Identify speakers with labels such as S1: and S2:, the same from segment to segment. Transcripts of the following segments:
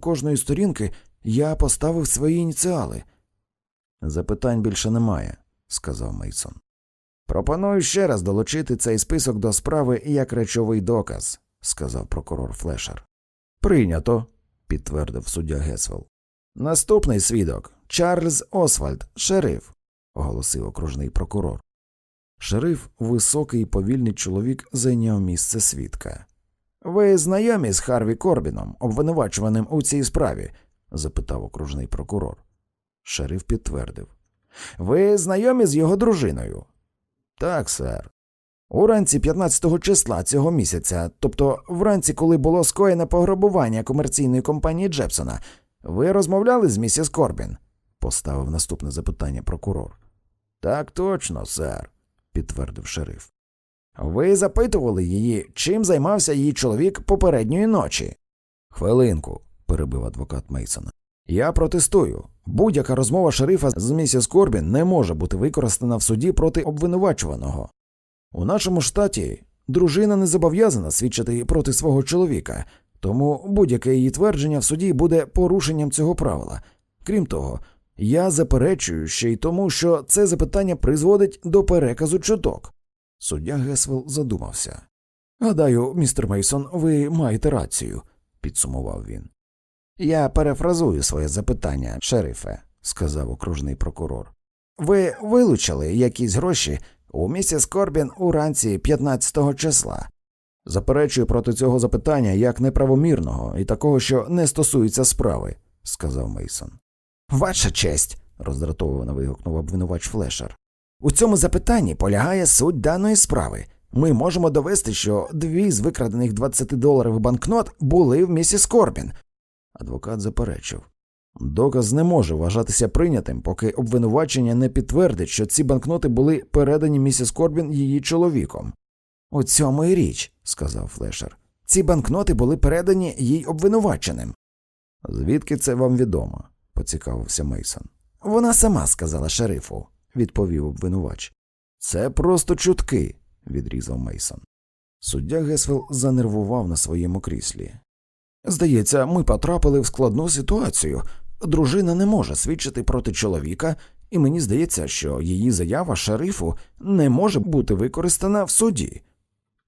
S1: кожної сторінки я поставив свої ініціали. Запитань більше немає, сказав Мейсон. Пропоную ще раз долучити цей список до справи як речовий доказ, сказав прокурор Флешер. Прийнято, підтвердив суддя Гесвелл. Наступний свідок Чарльз Освальд, шериф, оголосив окружний прокурор. Шериф, високий і повільний чоловік, зайняв місце свідка. Ви знайомі з Харві Корбіном, обвинувачуваним у цій справі? запитав окружний прокурор. Шериф підтвердив. Ви знайомі з його дружиною? Так, сер. Уранці 15 числа цього місяця, тобто вранці, коли було скоєне пограбування комерційної компанії Джепсона, ви розмовляли з місіс Корбін? поставив наступне запитання прокурор. Так точно, сер, підтвердив шериф. Ви запитували її, чим займався її чоловік попередньої ночі? Хвилинку, перебив адвокат Мейсона. Я протестую. Будь-яка розмова шерифа з місіс Корбін не може бути використана в суді проти обвинувачуваного. У нашому штаті дружина не зобов'язана свідчити проти свого чоловіка, тому будь-яке її твердження в суді буде порушенням цього правила. Крім того, я заперечую ще й тому, що це запитання призводить до переказу чуток. Суддя Гесвелл задумався. Гадаю, містер Мейсон, ви маєте рацію, підсумував він. Я перефразую своє запитання, шерифе, сказав окружний прокурор. Ви вилучили якісь гроші у місіс Корбін уранці 15-го числа. Заперечую проти цього запитання як неправомірного і такого, що не стосується справи, сказав Мейсон. Ваша честь, роздратовано вигукнув обвинувач Флешер. У цьому запитанні полягає суть даної справи. Ми можемо довести, що дві з викрадених 20-доларових банкнот були в місіс Корбін. Адвокат заперечив. Доказ не може вважатися прийнятим, поки обвинувачення не підтвердить, що ці банкноти були передані місіс Корбін її чоловіком. У цьому і річ, сказав Флешер. Ці банкноти були передані їй обвинуваченим. Звідки це вам відомо? поцікавився Мейсон. Вона сама сказала шерифу, відповів обвинувач. Це просто чутки, відрізав Мейсон. Суддя Гесвелл занервував на своєму кріслі. Здається, ми потрапили в складну ситуацію. Дружина не може свідчити проти чоловіка, і мені здається, що її заява шерифу не може бути використана в суді.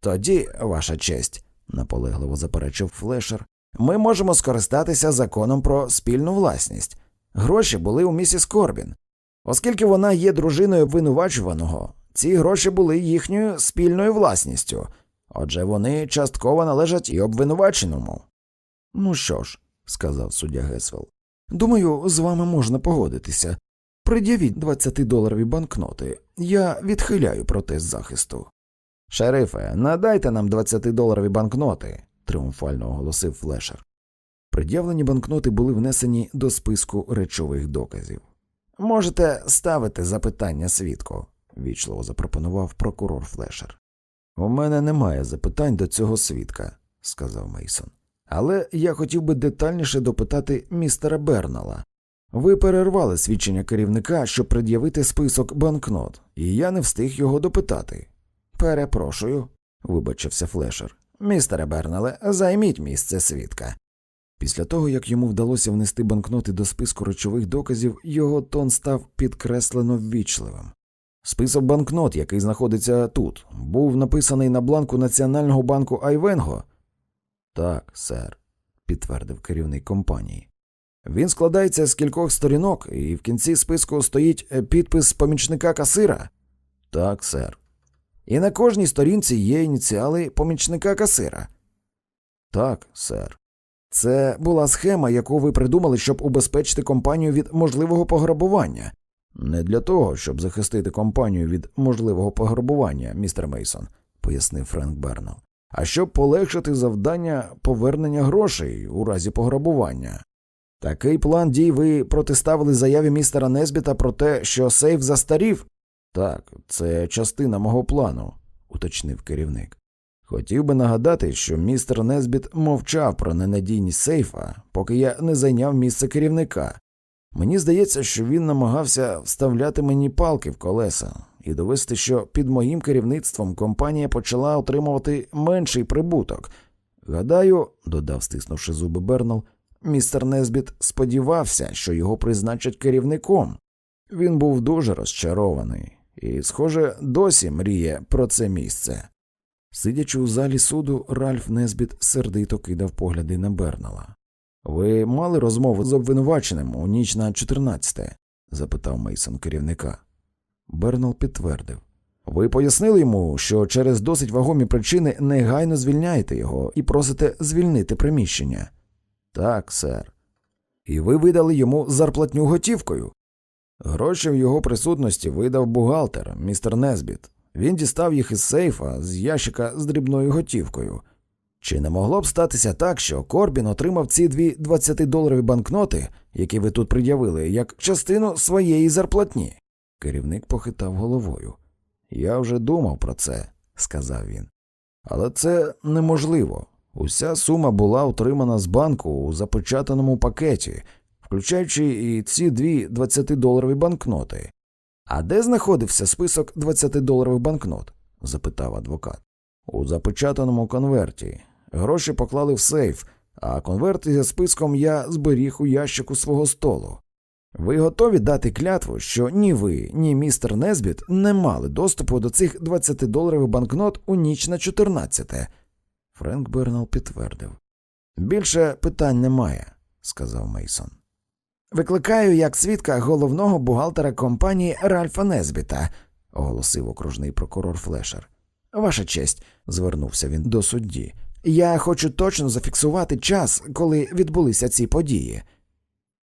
S1: Тоді, ваша честь, наполегливо заперечив Флешер, ми можемо скористатися законом про спільну власність. Гроші були у місіс Корбін. Оскільки вона є дружиною обвинувачуваного, ці гроші були їхньою спільною власністю, отже, вони частково належать і обвинуваченому. Ну що ж, сказав суддя Гесвелл, думаю, з вами можна погодитися. Пред'явіть 20-доларові банкноти. Я відхиляю протест захисту. Шерифе, надайте нам 20-доларові банкноти, тріумфально оголосив Флешер. Пред'явлені банкноти були внесені до списку речових доказів. Можете ставити запитання свідку, вічливо запропонував прокурор Флешер. У мене немає запитань до цього свідка, сказав Мейсон. Але я хотів би детальніше допитати містера Бернала. Ви перервали свідчення керівника, щоб пред'явити список банкнот, і я не встиг його допитати. Перепрошую, вибачився Флешер. Містере Бернале, займіть місце свідка. Після того, як йому вдалося внести банкноти до списку речових доказів, його тон став підкреслено ввічливим. Список банкнот, який знаходиться тут, був написаний на бланку Національного банку Айвенго. Так, сер, підтвердив керівник компанії. Він складається з кількох сторінок, і в кінці списку стоїть е, підпис помічника касира. Так, сер. І на кожній сторінці є ініціали помічника касира. Так, сер. Це була схема, яку ви придумали, щоб убезпечити компанію від можливого пограбування. Не для того, щоб захистити компанію від можливого пограбування, містер Мейсон, пояснив Френк Бернал, а щоб полегшити завдання повернення грошей у разі пограбування. Такий план дій ви протиставили заяві містера Незбіта про те, що сейф застарів? Так, це частина мого плану, уточнив керівник. Хотів би нагадати, що містер Незбіт мовчав про ненадійність сейфа, поки я не зайняв місце керівника. Мені здається, що він намагався вставляти мені палки в колеса і довести, що під моїм керівництвом компанія почала отримувати менший прибуток. Гадаю, додав, стиснувши зуби Бернал, Містер Несбіт сподівався, що його призначать керівником. Він був дуже розчарований і, схоже, досі мріє про це місце. Сидячи у залі суду, Ральф Несбіт сердито кидав погляди на Бернала. Ви мали розмову з обвинуваченим у ніч на 14?» – запитав Мейсон керівника. Бернал підтвердив. Ви пояснили йому, що через досить вагомі причини негайно звільняєте його і просите звільнити приміщення. Так, сер. І ви видали йому зарплатню готівкою. Гроші в його присутності видав бухгалтер, містер Несбіт. Він дістав їх із сейфа з ящика з дрібною готівкою. Чи не могло б статися так, що Корбін отримав ці дві 20-доларові банкноти, які ви тут пред'явили, як частину своєї зарплатні? Керівник похитав головою. Я вже думав про це, сказав він. Але це неможливо. Уся сума була отримана з банку у запечатаному пакеті, включаючи і ці дві 20-доларові банкноти. А де знаходився список 20-доларових банкнот? запитав адвокат. У запечатаному конверті. Гроші поклали в сейф, а конверт зі списком я зберіг у ящику свого столу. Ви готові дати клятву, що ні ви, ні містер Незбіт не мали доступу до цих 20-доларових банкнот у ніч на 14-те?» Френк Бернал підтвердив. Більше питань немає, сказав Мейсон. Викликаю як свідка головного бухгалтера компанії Ральфа Незбіта, оголосив окружний прокурор Флешер. Ваша честь, звернувся він до судді. Я хочу точно зафіксувати час, коли відбулися ці події.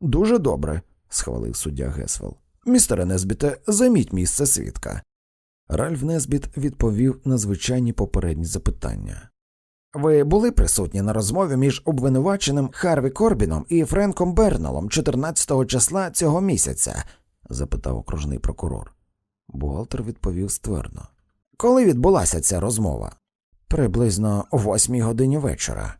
S1: Дуже добре, схвалив суддя Гесвел. Містере Незбіте, займіть місце свідка. Ральф Незбіт відповів на звичайні попередні запитання. Ви були присутні на розмові між обвинуваченим Харві Корбіном і Френком Берналом 14 числа цього місяця? запитав окружний прокурор. Бухгалтер відповів ствердно. Коли відбулася ця розмова? Приблизно о восьмій годині вечора.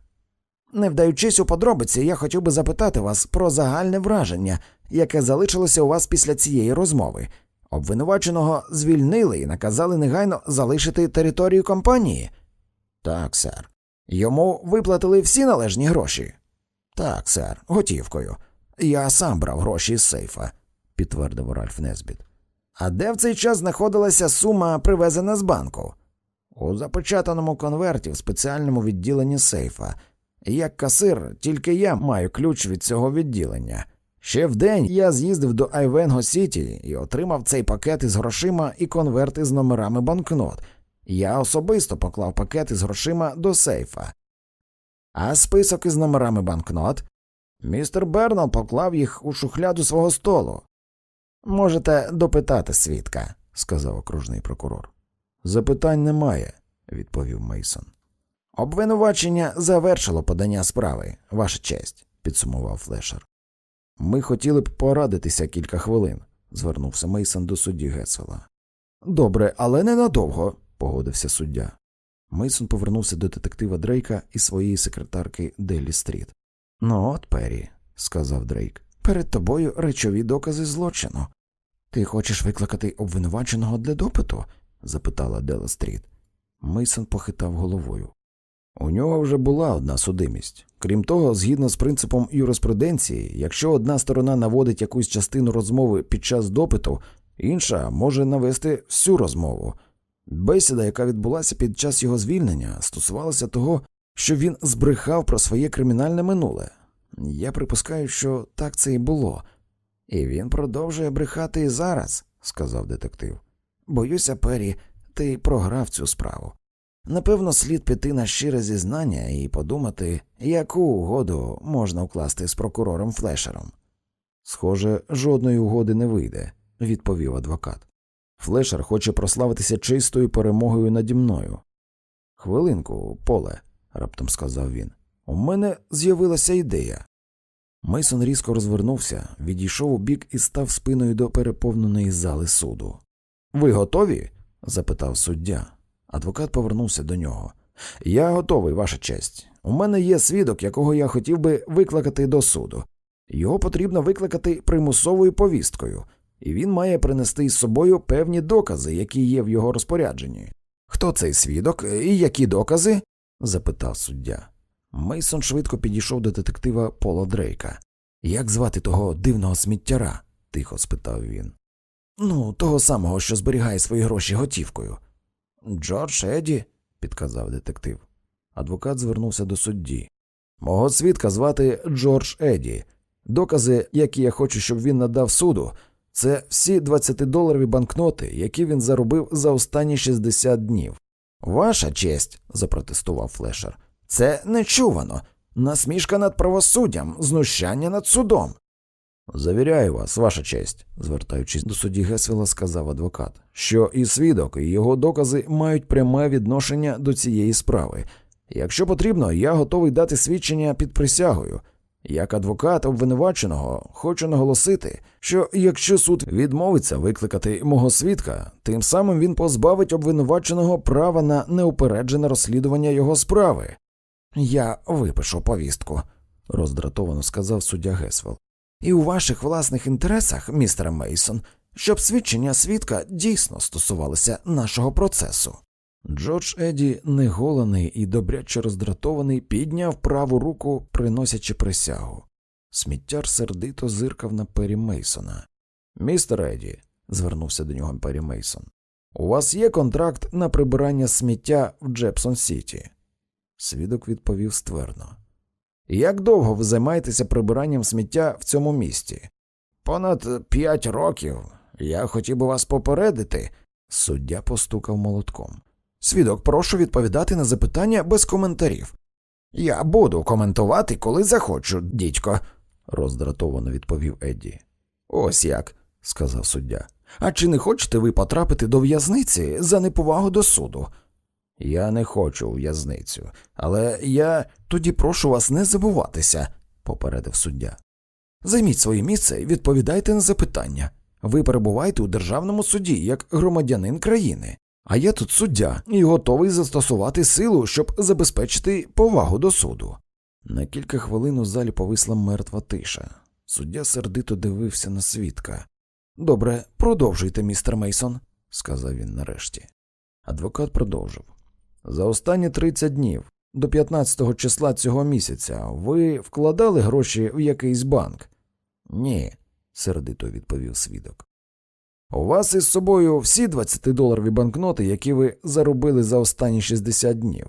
S1: Не вдаючись у подробиці, я хотів би запитати вас про загальне враження, яке залишилося у вас після цієї розмови. Обвинуваченого звільнили і наказали негайно залишити територію компанії. Так, сер. Йому виплатили всі належні гроші. Так, сер, готівкою. Я сам брав гроші з сейфа, підтвердив Ральф Незбіт. А де в цей час знаходилася сума, привезена з банку? У запечатаному конверті в спеціальному відділенні сейфа. Як касир, тільки я маю ключ від цього відділення. Ще вдень я з'їздив до Айвенго Сіті і отримав цей пакет із грошима і конверти з номерами банкнот. Я особисто поклав пакет із грошима до сейфа. А список із номерами банкнот? Містер Бернал поклав їх у шухляду свого столу. Можете допитати свідка, сказав окружний прокурор. Запитань немає, відповів Мейсон. Обвинувачення завершило подання справи, ваша честь, підсумував Флешер. Ми хотіли б порадитися кілька хвилин, звернувся Мейсон до судді Гесвела. Добре, але ненадовго, погодився суддя. Мейсон повернувся до детектива Дрейка і своєї секретарки Делі Стріт. Ну, от, Перрі», – сказав Дрейк, перед тобою речові докази злочину. Ти хочеш викликати обвинуваченого для допиту? запитала Дела Стріт. Мейсон похитав головою. У нього вже була одна судимість. Крім того, згідно з принципом юриспруденції, якщо одна сторона наводить якусь частину розмови під час допиту, інша може навести всю розмову. Бесіда, яка відбулася під час його звільнення, стосувалася того, що він збрехав про своє кримінальне минуле. Я припускаю, що так це і було. І він продовжує брехати і зараз, сказав детектив. Боюся, Пері, ти програв цю справу. Напевно, слід піти на щире зізнання і подумати, яку угоду можна укласти з прокурором Флешером. Схоже, жодної угоди не вийде, відповів адвокат. Флешер хоче прославитися чистою перемогою наді мною. Хвилинку, поле, раптом сказав він. У мене з'явилася ідея. Мейсон різко розвернувся, відійшов у бік і став спиною до переповненої зали суду. Ви готові? запитав суддя. Адвокат повернувся до нього. Я готовий, ваша честь. У мене є свідок, якого я хотів би викликати до суду. Його потрібно викликати примусовою повісткою, і він має принести із собою певні докази, які є в його розпорядженні. Хто цей свідок і які докази? запитав суддя. Мейсон швидко підійшов до детектива Пола Дрейка. Як звати того дивного сміттяра? тихо спитав він. Ну, того самого, що зберігає свої гроші готівкою. Джордж Еді, підказав детектив. Адвокат звернувся до судді. Мого свідка звати Джордж Еді. Докази, які я хочу, щоб він надав суду, це всі 20-доларові банкноти, які він заробив за останні 60 днів. Ваша честь, запротестував Флешер, це нечувано. Насмішка над правосуддям, знущання над судом. Завіряю вас, ваша честь, звертаючись до судді Гесвіла, сказав адвокат, що і свідок, і його докази мають пряме відношення до цієї справи. Якщо потрібно, я готовий дати свідчення під присягою. Як адвокат обвинуваченого хочу наголосити, що якщо суд відмовиться викликати мого свідка, тим самим він позбавить обвинуваченого права на неупереджене розслідування його справи. Я випишу повістку, роздратовано сказав суддя Гесвел. І у ваших власних інтересах, містер Мейсон, щоб свідчення свідка дійсно стосувалися нашого процесу. Джордж Еді, неголений і добряче роздратований, підняв праву руку, приносячи присягу. Сміттяр сердито зиркав на Перрі Мейсона. Містер Еді, звернувся до нього Перрі Мейсон, у вас є контракт на прибирання сміття в Джепсон Сіті. Свідок відповів ствердно. Як довго ви займаєтеся прибиранням сміття в цьому місті? Понад п'ять років. Я хотів би вас попередити. Суддя постукав молотком. Свідок, прошу відповідати на запитання без коментарів. Я буду коментувати, коли захочу, дідько, роздратовано відповів Едді. Ось як, сказав суддя. А чи не хочете ви потрапити до в'язниці за неповагу до суду? Я не хочу в'язницю, але я тоді прошу вас не забуватися, попередив суддя. Займіть своє місце і відповідайте на запитання. Ви перебуваєте у державному суді як громадянин країни. А я тут суддя і готовий застосувати силу, щоб забезпечити повагу до суду. На кілька хвилин у залі повисла мертва тиша. Суддя сердито дивився на свідка. Добре, продовжуйте, містер Мейсон, сказав він нарешті. Адвокат продовжив. За останні 30 днів, до 15 числа цього місяця, ви вкладали гроші в якийсь банк? Ні, сердито відповів свідок. У вас із собою всі 20-доларові банкноти, які ви заробили за останні 60 днів.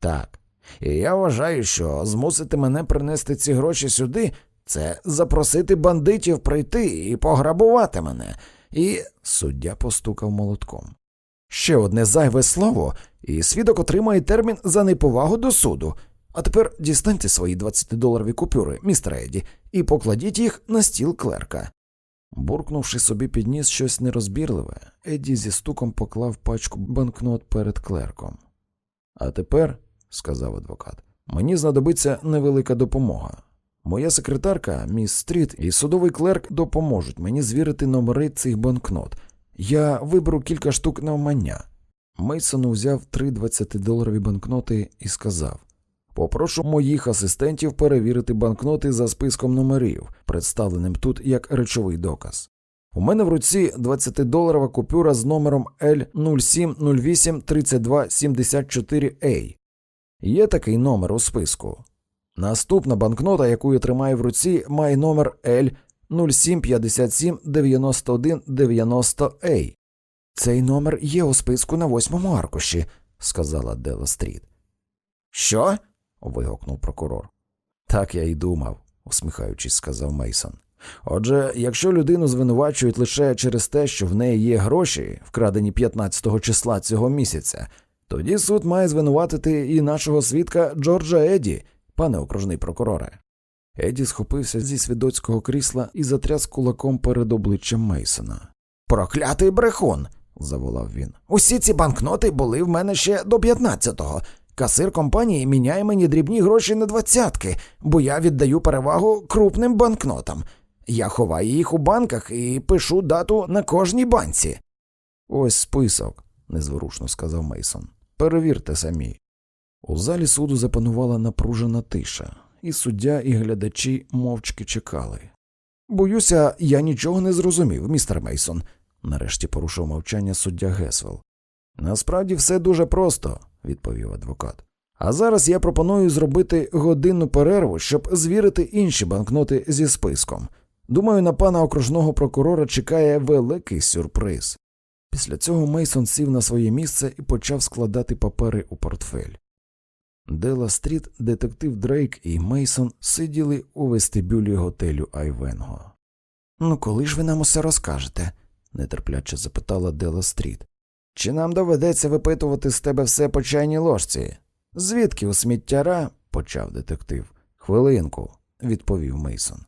S1: Так. І я вважаю, що змусити мене принести ці гроші сюди це запросити бандитів прийти і пограбувати мене. І суддя постукав молотком. Ще одне зайве слово, і свідок отримає термін за неповагу до суду. А тепер дістаньте свої 20-доларові купюри, містер Еді, і покладіть їх на стіл клерка. Буркнувши собі під ніс щось нерозбірливе, Едді зі стуком поклав пачку банкнот перед клерком. А тепер, сказав адвокат, мені знадобиться невелика допомога. Моя секретарка, міс Стріт, і судовий клерк допоможуть мені звірити номери цих банкнот. Я виберу кілька штук навмання. Мейсон взяв три 20-доларові банкноти і сказав Попрошу моїх асистентів перевірити банкноти за списком номерів, представленим тут як речовий доказ. У мене в руці 20-доларова купюра з номером L07083274A. Є такий номер у списку. Наступна банкнота, яку я тримаю в руці, має номер L 07579190A. Цей номер є у списку на восьмому аркуші, сказала Дела Стріт. Що? Вигукнув прокурор. Так я й думав, усміхаючись, сказав Мейсон. Отже, якщо людину звинувачують лише через те, що в неї є гроші, вкрадені 15-го числа цього місяця, тоді суд має звинуватити і нашого свідка Джорджа Еді, пане окружний прокуроре. Еді схопився зі свідоцького крісла і затряс кулаком перед обличчям Мейсона. Проклятий брехун. заволав він. Усі ці банкноти були в мене ще до 15-го. Касир компанії міняє мені дрібні гроші на двадцятки, бо я віддаю перевагу крупним банкнотам. Я ховаю їх у банках і пишу дату на кожній банці. Ось список, незворушно сказав Мейсон. Перевірте самі. У залі суду запанувала напружена тиша, і суддя, і глядачі мовчки чекали. Боюся, я нічого не зрозумів, містер Мейсон, нарешті порушив мовчання суддя Гесвел. Насправді все дуже просто, відповів адвокат. А зараз я пропоную зробити годинну перерву, щоб звірити інші банкноти зі списком. Думаю, на пана окружного прокурора чекає великий сюрприз. Після цього Мейсон сів на своє місце і почав складати папери у портфель. Дела Стріт, детектив Дрейк і Мейсон сиділи у вестибюлі готелю Айвенго. Ну, коли ж ви нам усе розкажете? нетерпляче запитала Дела Стріт. Чи нам доведеться випитувати з тебе все по чайній ложці? Звідки у сміттяра? почав детектив. Хвилинку, відповів Мейсон.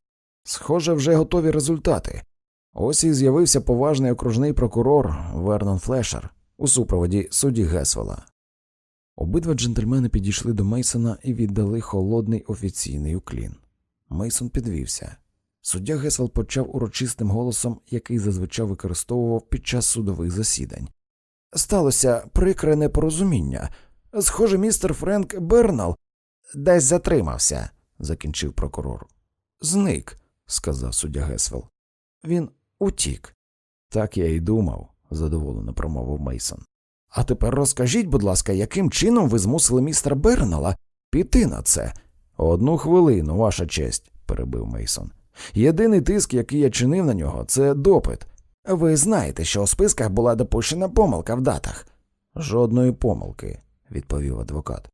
S1: Схоже, вже готові результати. Ось і з'явився поважний окружний прокурор Вернон Флешер у супроводі судді Гесвела. Обидва джентльмени підійшли до Мейсона і віддали холодний офіційний уклін. Мейсон підвівся. Суддя Гесвел почав урочистим голосом, який зазвичай використовував під час судових засідань. Сталося прикре непорозуміння. Схоже, містер Френк Бернал десь затримався, закінчив прокурор. Зник, сказав суддя Гесвел. Він утік. Так я й думав, задоволено промовив Мейсон. А тепер розкажіть, будь ласка, яким чином ви змусили містера Бернала піти на це? Одну хвилину, ваша честь, перебив Мейсон. Єдиний тиск, який я чинив на нього, це допит. Ви знаєте, що у списках була допущена помилка в датах. Жодної помилки, відповів адвокат.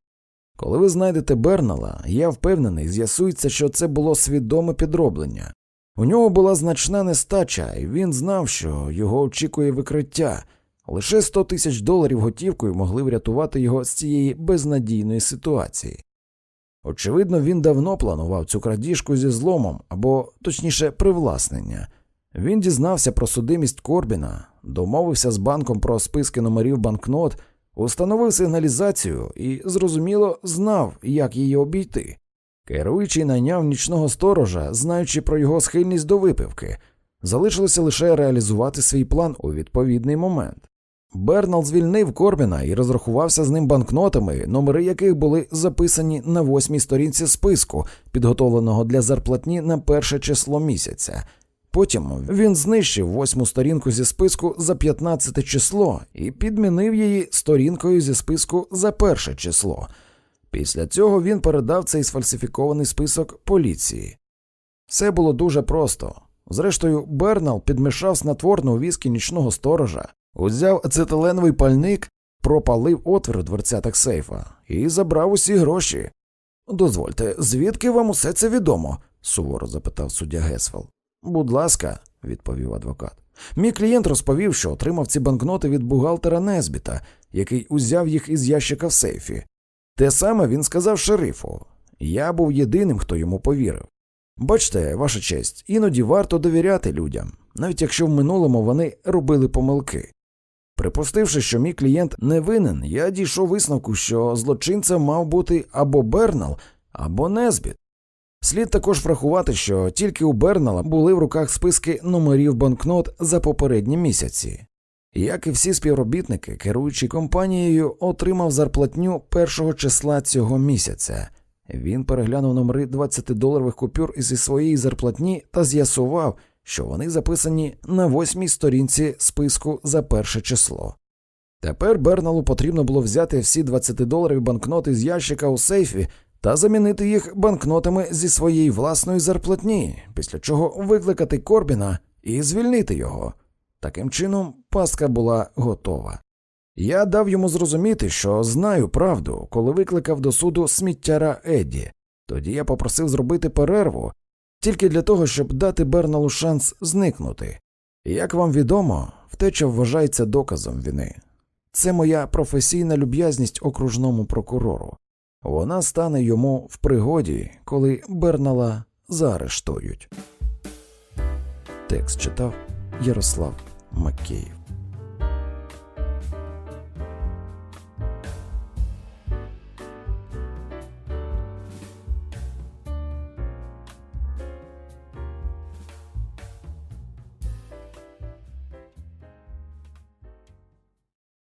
S1: Коли ви знайдете Бернала, я впевнений, з'ясується, що це було свідоме підроблення. У нього була значна нестача, і він знав, що його очікує викриття. Лише 100 тисяч доларів готівкою могли врятувати його з цієї безнадійної ситуації. Очевидно, він давно планував цю крадіжку зі зломом або, точніше, привласнення. Він дізнався про судимість Корбіна, домовився з банком про списки номерів банкнот, установив сигналізацію і, зрозуміло, знав, як її обійти. Керуючий найняв нічного сторожа, знаючи про його схильність до випивки, залишилося лише реалізувати свій план у відповідний момент. Бернал звільнив Корбіна і розрахувався з ним банкнотами, номери яких були записані на восьмій сторінці списку, підготовленого для зарплатні на перше число місяця. Потім він знищив восьму сторінку зі списку за 15 число і підмінив її сторінкою зі списку за перше число. Після цього він передав цей сфальсифікований список поліції. Все було дуже просто. Зрештою, Бернал підмішав снотворне у віскі нічного сторожа, узяв ацетиленовий пальник, пропалив отвір у дверцятах сейфа і забрав усі гроші. Дозвольте, звідки вам усе це відомо? суворо запитав суддя Гесвел. Будь ласка, відповів адвокат. Мій клієнт розповів, що отримав ці банкноти від бухгалтера Незбіта, який узяв їх із ящика в сейфі. Те саме він сказав шерифу. Я був єдиним, хто йому повірив. Бачте, ваша честь, іноді варто довіряти людям, навіть якщо в минулому вони робили помилки. Припустивши, що мій клієнт не винен, я дійшов висновку, що злочинцем мав бути або Бернал, або Незбіт. Слід також врахувати, що тільки у Бернала були в руках списки номерів банкнот за попередні місяці. Як і всі співробітники, керуючи компанією, отримав зарплатню першого числа цього місяця. Він переглянув номери 20-доларових купюр зі своєї зарплатні та з'ясував, що вони записані на восьмій сторінці списку за перше число. Тепер Берналу потрібно було взяти всі 20-доларові банкноти з ящика у сейфі та замінити їх банкнотами зі своєї власної зарплатні, після чого викликати Корбіна і звільнити його. Таким чином, пастка була готова. Я дав йому зрозуміти, що знаю правду, коли викликав до суду сміттяра Едді. Тоді я попросив зробити перерву тільки для того, щоб дати Берналу шанс зникнути. Як вам відомо, втеча вважається доказом вини. Це моя професійна люб'язність окружному прокурору. Вона стане йому в пригоді, коли Бернала заарештують. Текст читав Ярослав Макеїв